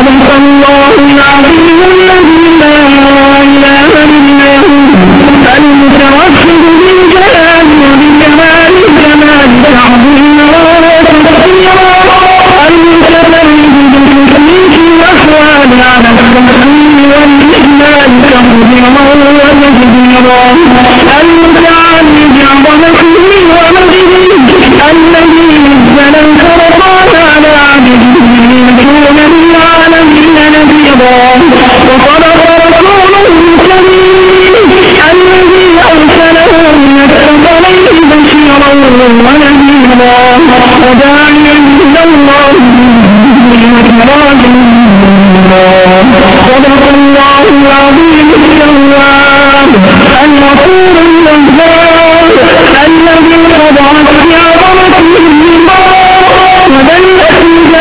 صدق الله العظيم.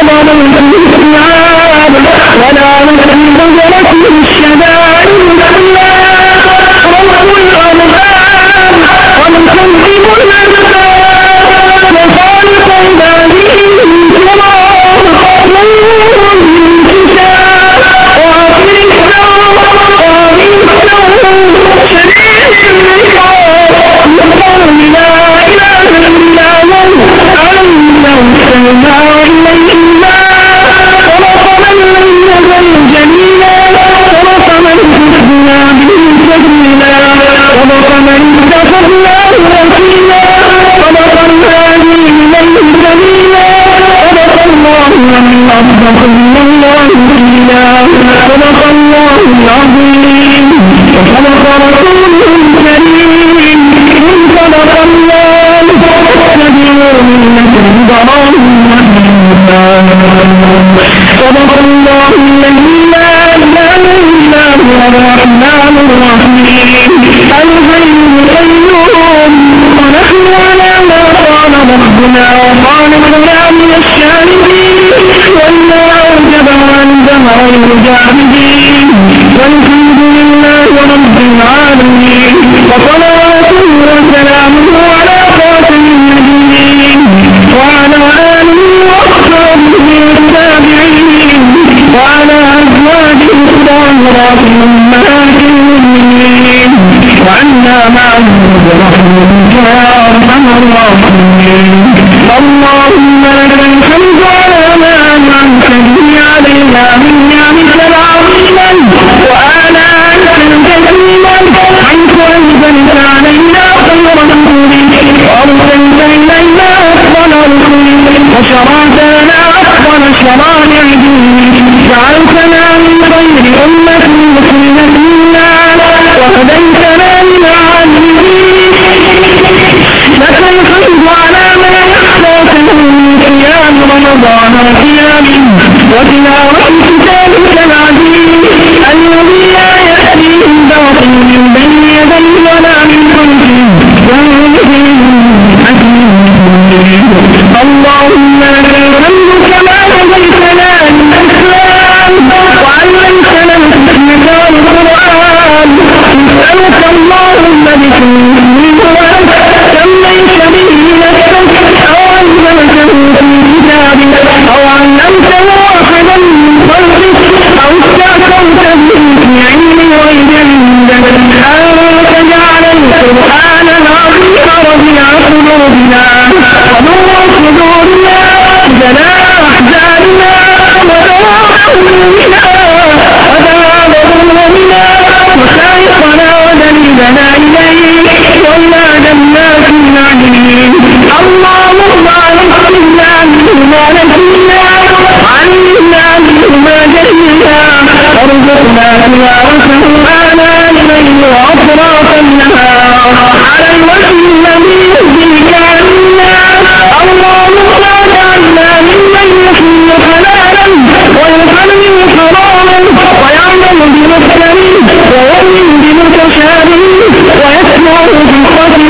ولا نجنب النعام ولا نجنب لكم الشدائد إلا رب الأرحام ومكذب الأسباب وخالق هذه الكرام نور من كتاب وأقل الثوم وأقل الثوم شديد العقاب يقول لا إله إلا هو أنه سمع سبيلا صدق من اتخذ الله وكيلا صدق الآدم من سبيلا صدق الله من أصدق الله قيلا صدق الله العظيم وصدق رسوله الكريم إن صدق الله فاتبعوا ملة إبراهيم حنيفا صدق Allah'ım, Allah'ım, Allah'ım, Allah'ım, Allah'ım, Allah'ım, Allah'ım, Allah'ım, Allah'ım,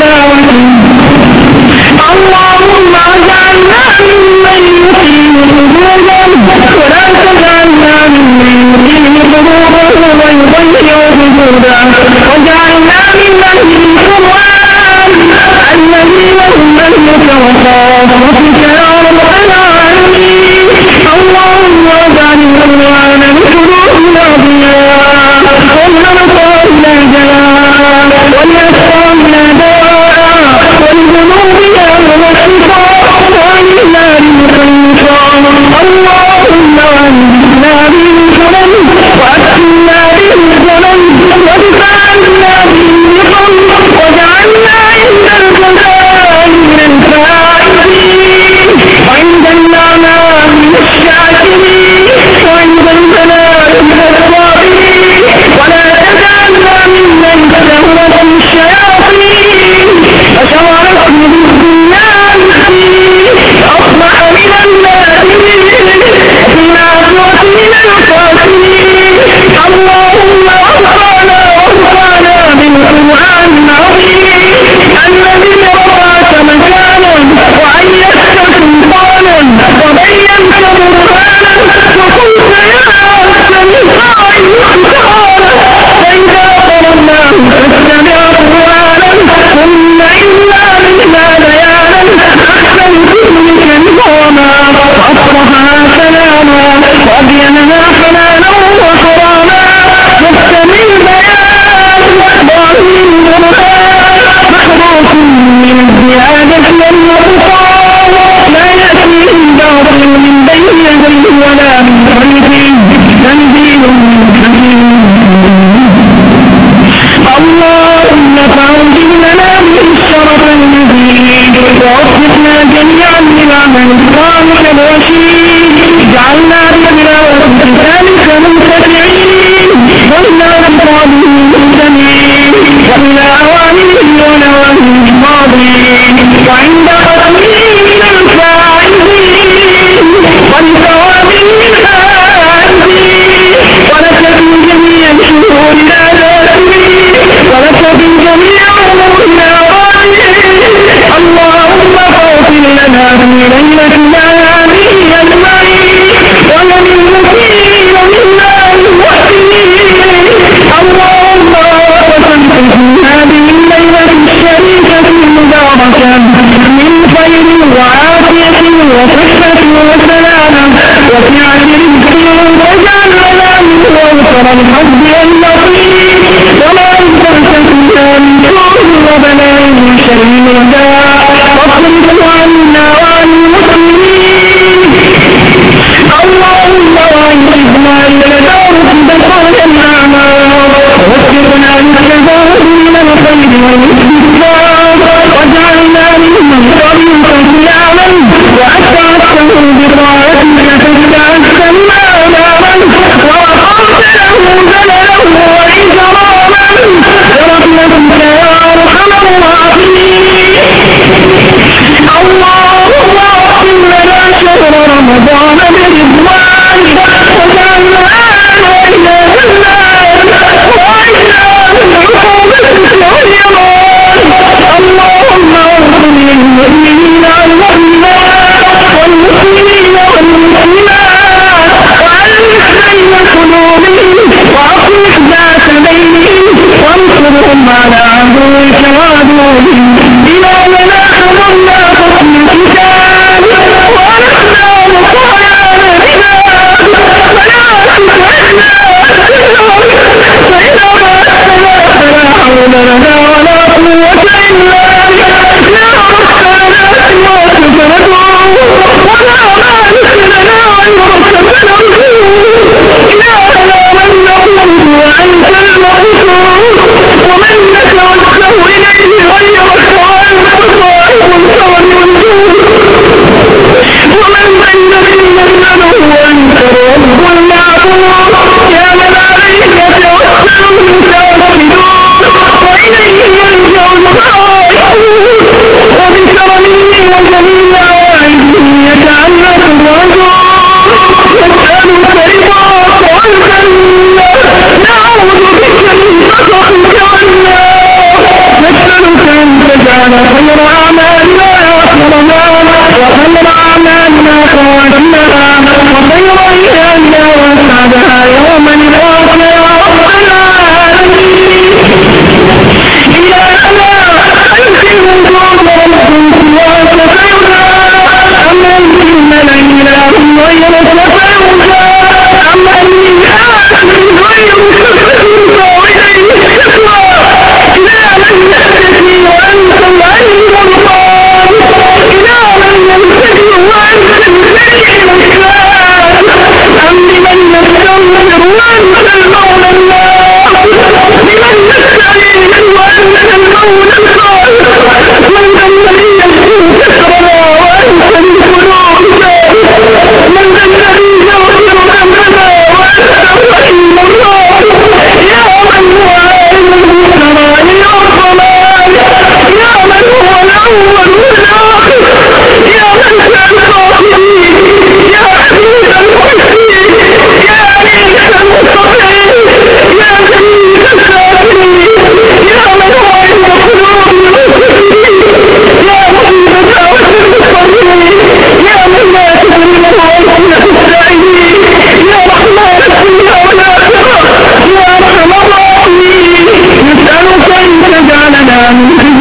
ಸಾಧನ وسلامه وفي وسعت رزقه وجعل منامه واوفر الحظ إلا أنزل له وإكراما اللهم اغفر لنا شهر رمضان برضوانك وجعلنا لا إله إلا أنت وإلى Allah'ın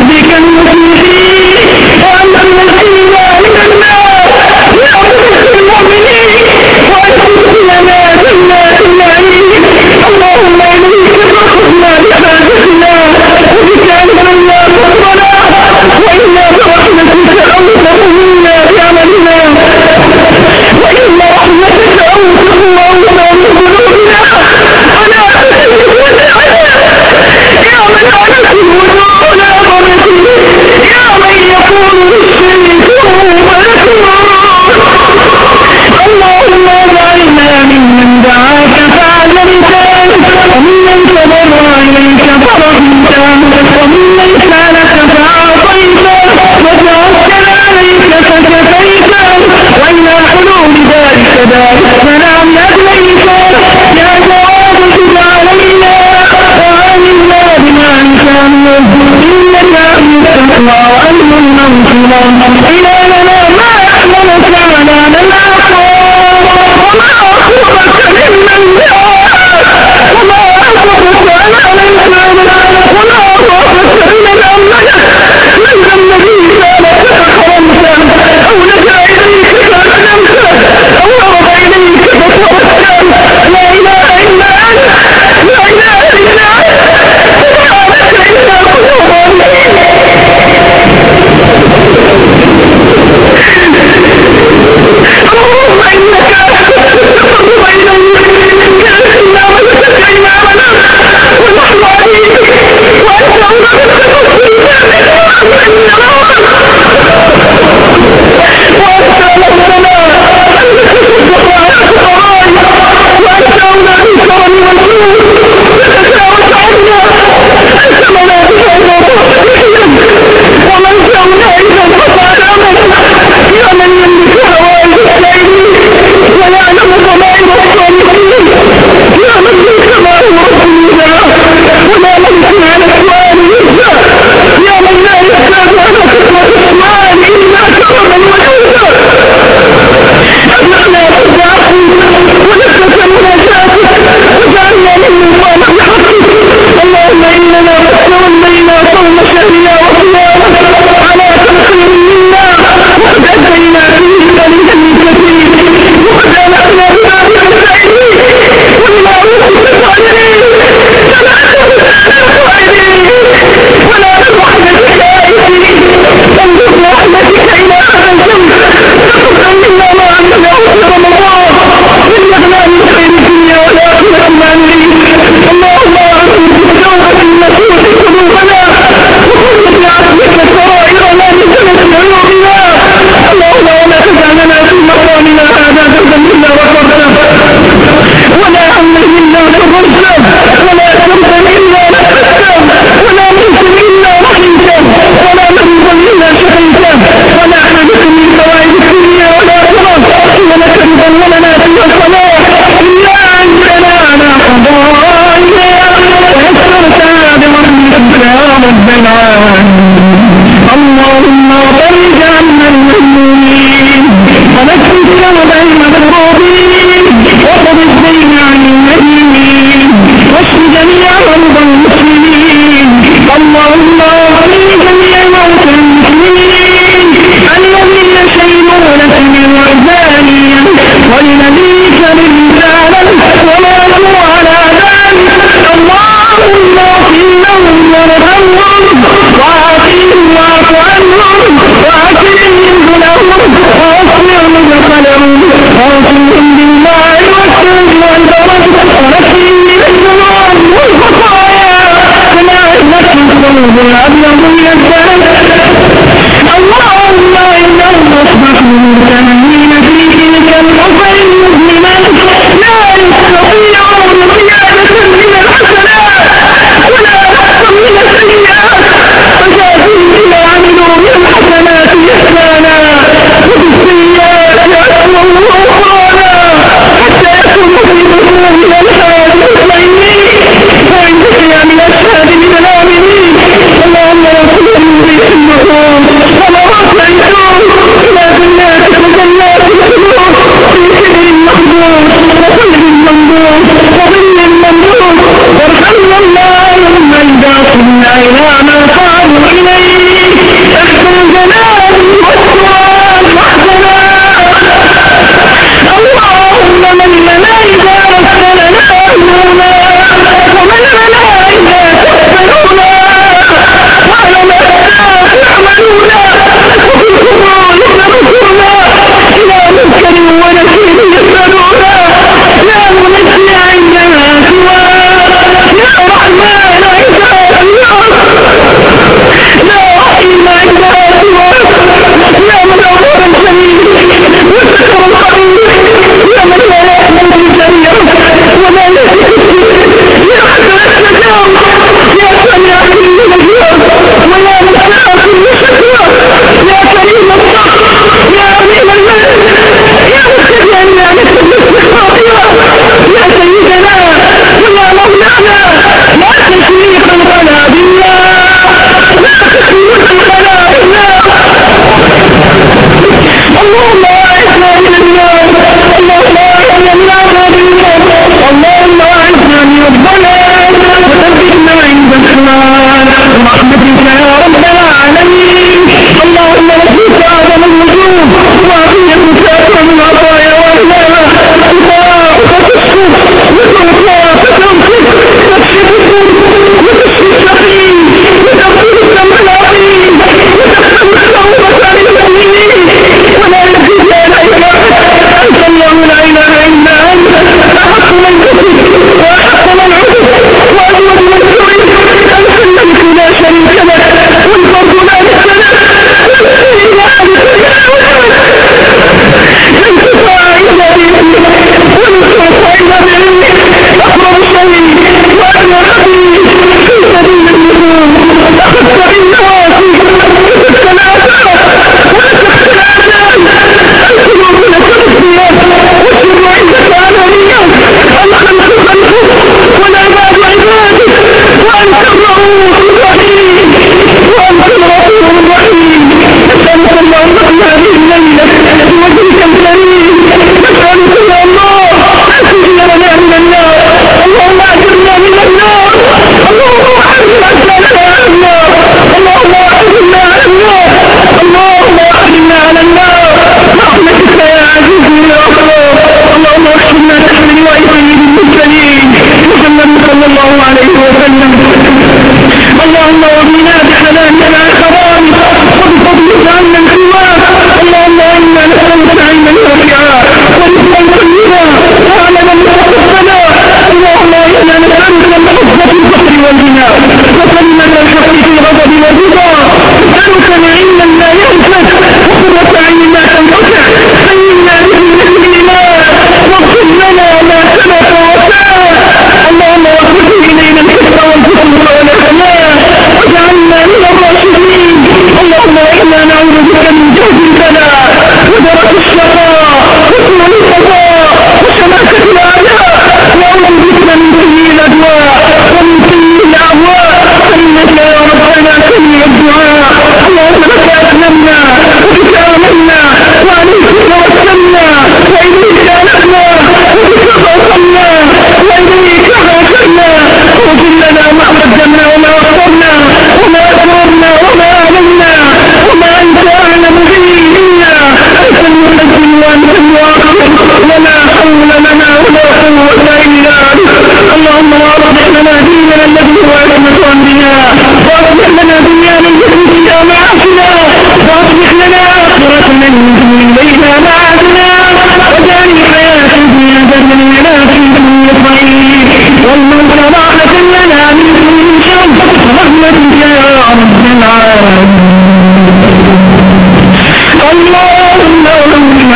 اللهم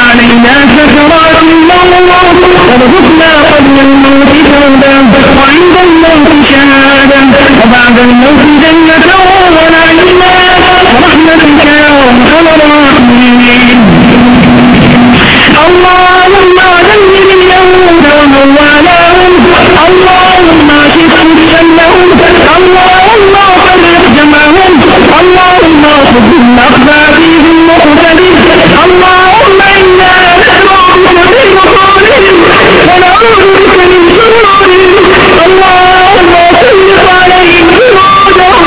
علينا سكرات الموت ارزقنا اللهم اخذهم اخذا فيهم مقتدر اللهم انا نسمع بك من مقالهم ونعوذ بك من شرورهم اللهم سلط عليهم فرادهم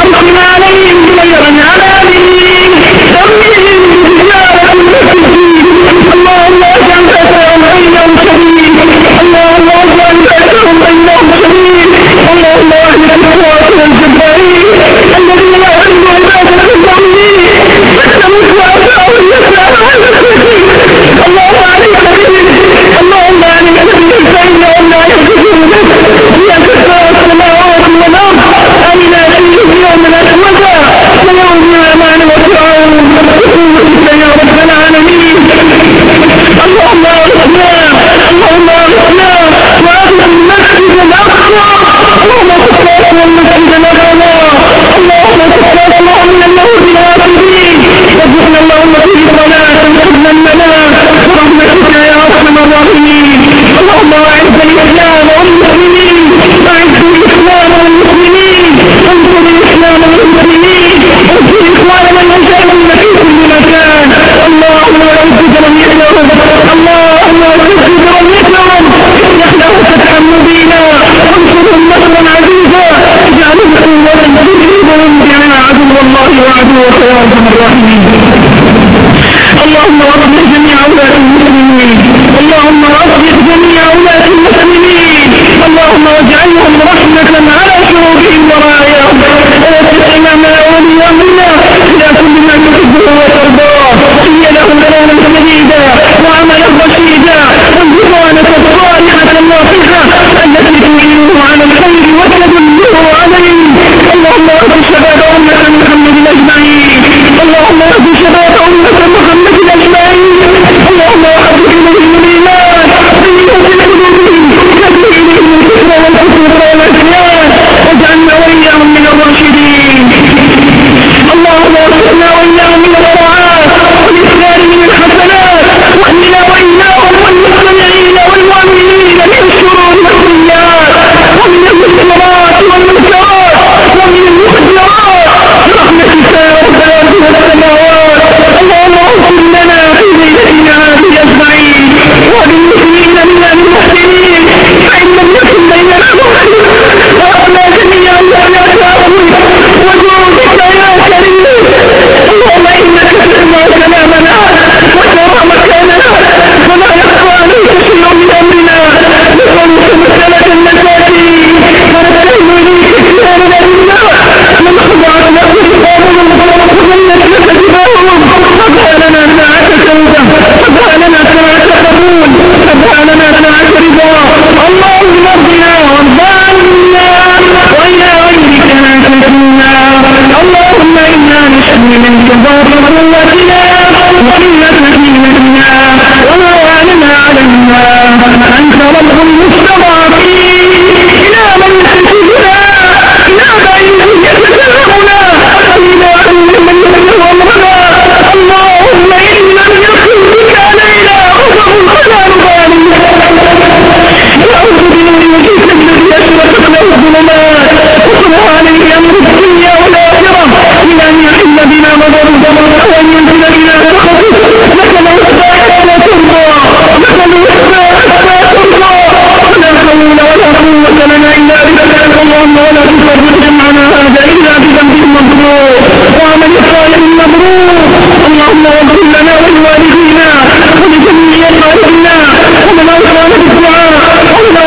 ارحم عليهم خير عذابهم سمهم زياره المسجدين اللهم اجعل اثرهم انهم شديد اللهم اجعل اثرهم انهم شديد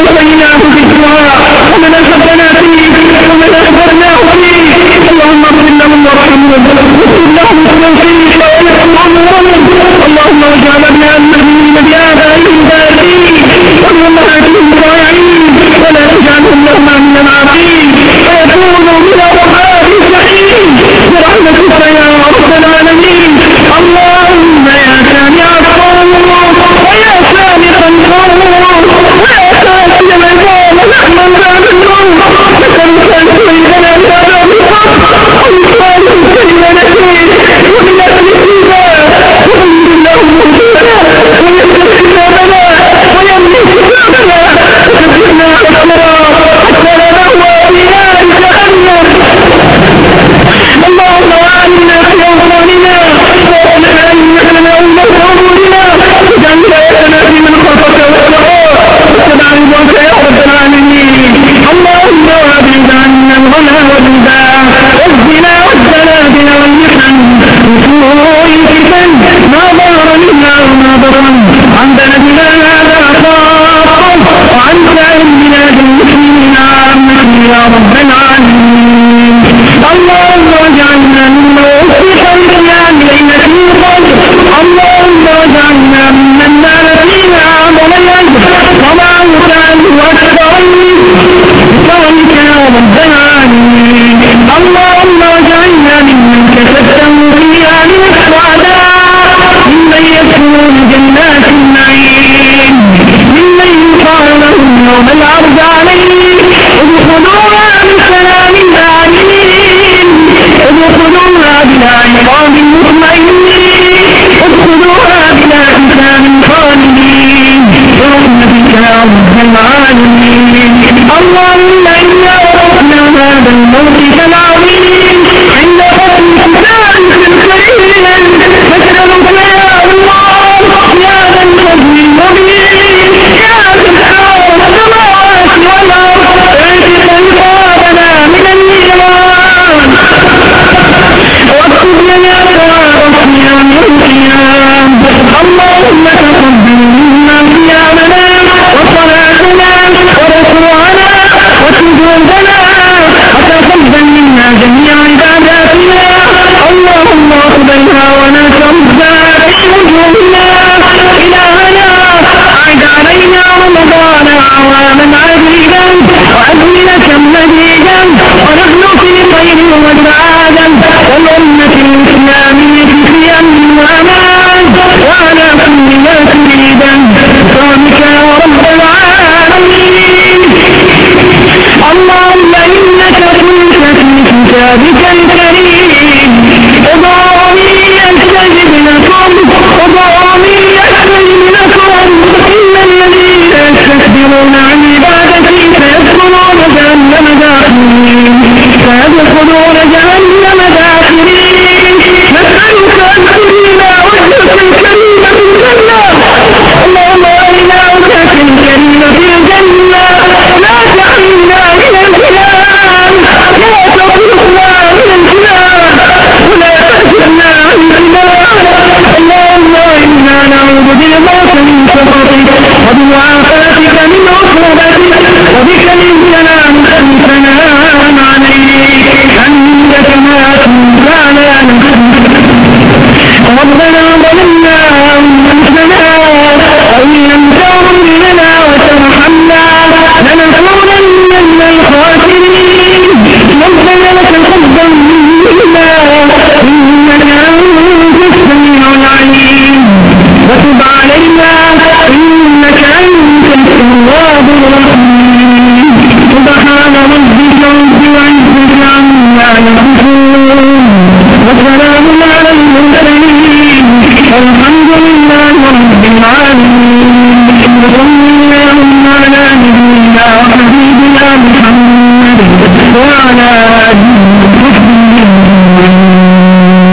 وبيناه ذكرها ومن أحبنا فيه ومن أحبرناه فيه اللهم اغفر لهم وارحمهم واغفر لهم بتوفيق ويحكم أمرهم اللهم اجعل بأنهم بآبائهم بارئين وبأمهاتهم راعين ولا تجعلهم لهم من العاقين فيكونوا من أصحاب الجحيم برحمتك يا رب العالمين الله اللهم وعلنا في أوطاننا. بالموت من سخطك وبمعافاتك